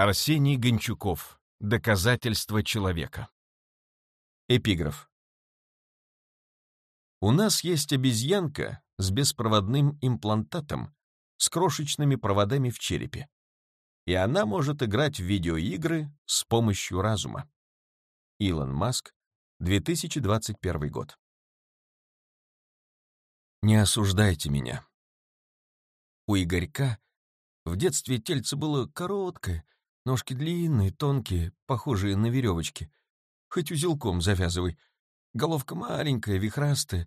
Арсений Гончуков. Доказательство человека. Эпиграф. У нас есть обезьянка с беспроводным имплантатом с крошечными проводами в черепе, и она может играть в видеоигры с помощью разума. Илон Маск, 2021 год. Не осуждайте меня. У Игорька в детстве тельце было короткое, ножки длинные, тонкие, похожие на веревочки. Хоть узелком завязывай. Головка маленькая, вихрастая,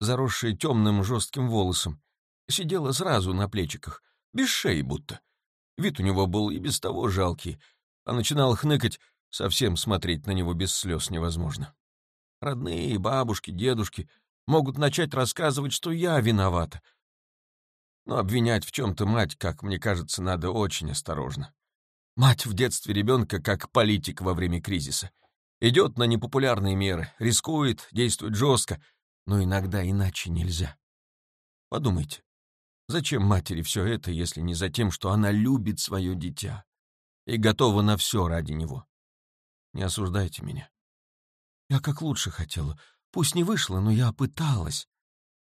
заросшая темным жестким волосом. Сидела сразу на плечиках, без шеи будто. Вид у него был и без того жалкий, а начинал хныкать, совсем смотреть на него без слез невозможно. Родные, бабушки, дедушки могут начать рассказывать, что я виновата. Но обвинять в чем-то мать, как мне кажется, надо очень осторожно. Мать в детстве ребенка как политик во время кризиса. Идет на непопулярные меры, рискует, действует жестко, но иногда иначе нельзя. Подумайте, зачем матери все это, если не за тем, что она любит свое дитя и готова на все ради него? Не осуждайте меня. Я как лучше хотела. Пусть не вышло, но я пыталась.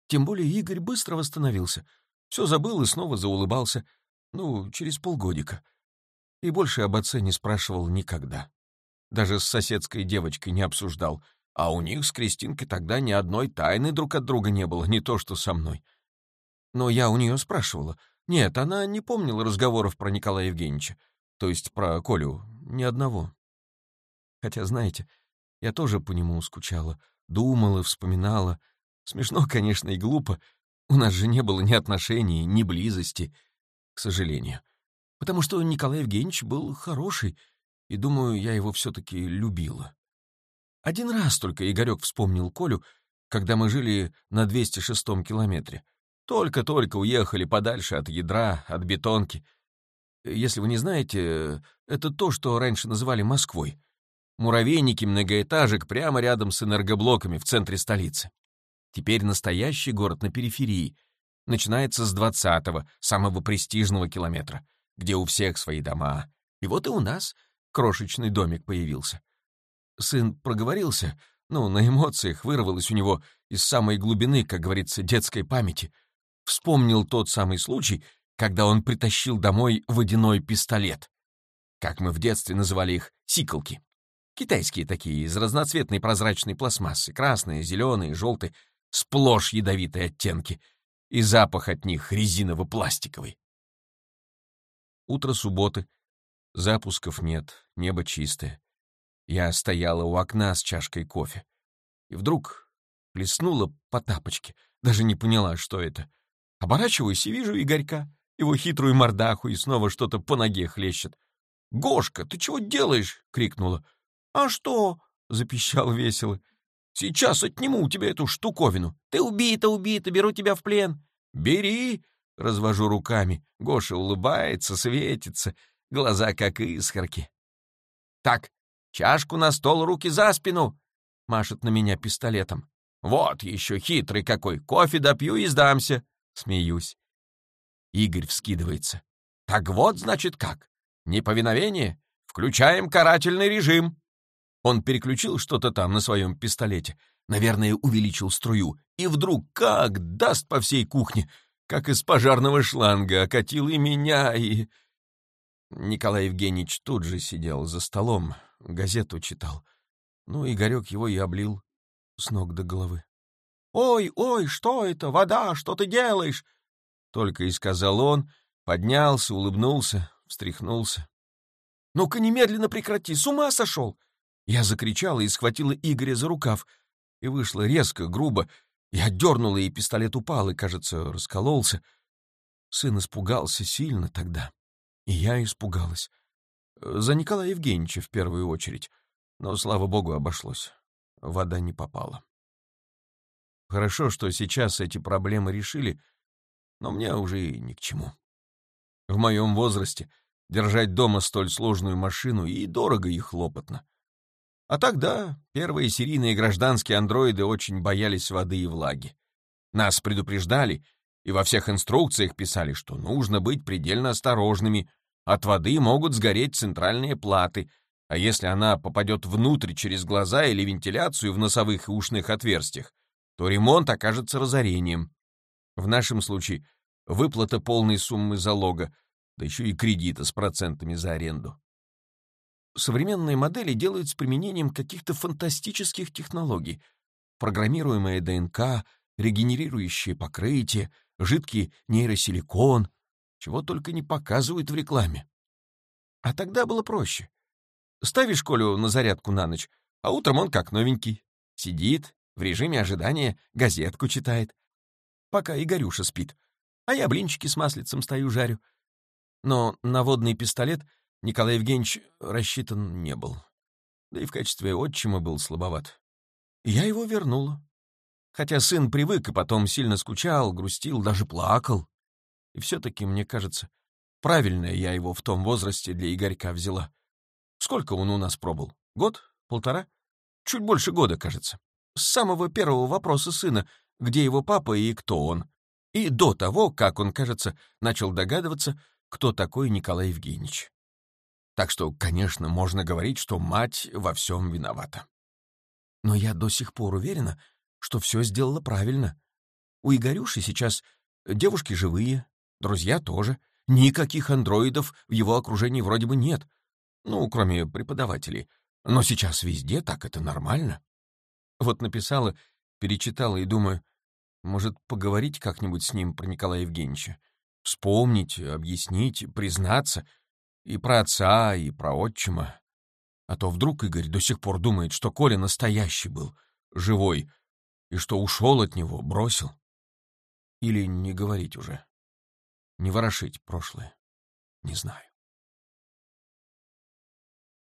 Тем более Игорь быстро восстановился. Все забыл и снова заулыбался. Ну, через полгодика. И больше об отце не спрашивал никогда. Даже с соседской девочкой не обсуждал. А у них с Кристинкой тогда ни одной тайны друг от друга не было, не то что со мной. Но я у нее спрашивала. Нет, она не помнила разговоров про Николая Евгеньевича. То есть про Колю. Ни одного. Хотя, знаете, я тоже по нему скучала, думала, вспоминала. Смешно, конечно, и глупо. У нас же не было ни отношений, ни близости, к сожалению. Потому что Николай Евгеньевич был хороший, и, думаю, я его все-таки любила. Один раз только Игорек вспомнил Колю, когда мы жили на 206-м километре. Только-только уехали подальше от ядра, от бетонки. Если вы не знаете, это то, что раньше называли Москвой муравейники многоэтажек прямо рядом с энергоблоками в центре столицы. Теперь настоящий город на периферии. Начинается с 20-го, самого престижного километра, где у всех свои дома. И вот и у нас крошечный домик появился. Сын проговорился, ну, на эмоциях вырвалось у него из самой глубины, как говорится, детской памяти. Вспомнил тот самый случай, когда он притащил домой водяной пистолет. Как мы в детстве называли их, сиколки. Китайские такие, из разноцветной прозрачной пластмассы, красные, зеленые, желтые, сплошь ядовитые оттенки, и запах от них резиново-пластиковый. Утро субботы. Запусков нет, небо чистое. Я стояла у окна с чашкой кофе. И вдруг плеснула по тапочке, даже не поняла, что это. Оборачиваюсь и вижу Игорька, его хитрую мордаху, и снова что-то по ноге хлещет. «Гошка, ты чего делаешь?» — крикнула. «А что?» — запищал весело. «Сейчас отниму у тебя эту штуковину. Ты убита, убита, беру тебя в плен». «Бери!» — развожу руками. Гоша улыбается, светится, глаза как искорки. «Так, чашку на стол, руки за спину!» — машет на меня пистолетом. «Вот еще хитрый какой! Кофе допью и сдамся!» — смеюсь. Игорь вскидывается. «Так вот, значит, как? Неповиновение? Включаем карательный режим!» Он переключил что-то там на своем пистолете, наверное, увеличил струю, и вдруг как даст по всей кухне, как из пожарного шланга, окатил и меня, и... Николай Евгеньевич тут же сидел за столом, газету читал. Ну, Игорек его и облил с ног до головы. «Ой, ой, что это? Вода, что ты делаешь?» Только и сказал он, поднялся, улыбнулся, встряхнулся. «Ну-ка немедленно прекрати, с ума сошел! Я закричала и схватила Игоря за рукав. И вышло резко, грубо. Я дернула, и пистолет упал, и, кажется, раскололся. Сын испугался сильно тогда. И я испугалась. За Николая Евгеньевича в первую очередь. Но, слава богу, обошлось. Вода не попала. Хорошо, что сейчас эти проблемы решили, но мне уже и ни к чему. В моем возрасте держать дома столь сложную машину и дорого, и хлопотно. А тогда первые серийные гражданские андроиды очень боялись воды и влаги. Нас предупреждали и во всех инструкциях писали, что нужно быть предельно осторожными, От воды могут сгореть центральные платы, а если она попадет внутрь через глаза или вентиляцию в носовых и ушных отверстиях, то ремонт окажется разорением. В нашем случае выплата полной суммы залога, да еще и кредита с процентами за аренду. Современные модели делают с применением каких-то фантастических технологий. Программируемая ДНК, регенерирующее покрытие, жидкий нейросиликон, чего только не показывают в рекламе. А тогда было проще. Ставишь Колю на зарядку на ночь, а утром он как новенький. Сидит, в режиме ожидания газетку читает. Пока Игорюша спит. А я блинчики с маслицем стою жарю. Но на водный пистолет Николай Евгеньевич рассчитан не был. Да и в качестве отчима был слабоват. Я его вернула. Хотя сын привык и потом сильно скучал, грустил, даже плакал. И все-таки, мне кажется, правильно я его в том возрасте для Игорька взяла. Сколько он у нас пробыл? Год? Полтора? Чуть больше года, кажется. С самого первого вопроса сына, где его папа и кто он. И до того, как он, кажется, начал догадываться, кто такой Николай Евгеньевич. Так что, конечно, можно говорить, что мать во всем виновата. Но я до сих пор уверена, что все сделала правильно. У Игорюши сейчас девушки живые, друзья тоже. Никаких андроидов в его окружении вроде бы нет. Ну, кроме преподавателей. Но сейчас везде так это нормально. Вот написала, перечитала и думаю, может, поговорить как-нибудь с ним про Николая Евгеньевича? Вспомнить, объяснить, признаться. И про отца, и про отчима. А то вдруг Игорь до сих пор думает, что Коля настоящий был, живой, и что ушел от него, бросил. Или не говорить уже, не ворошить прошлое, не знаю.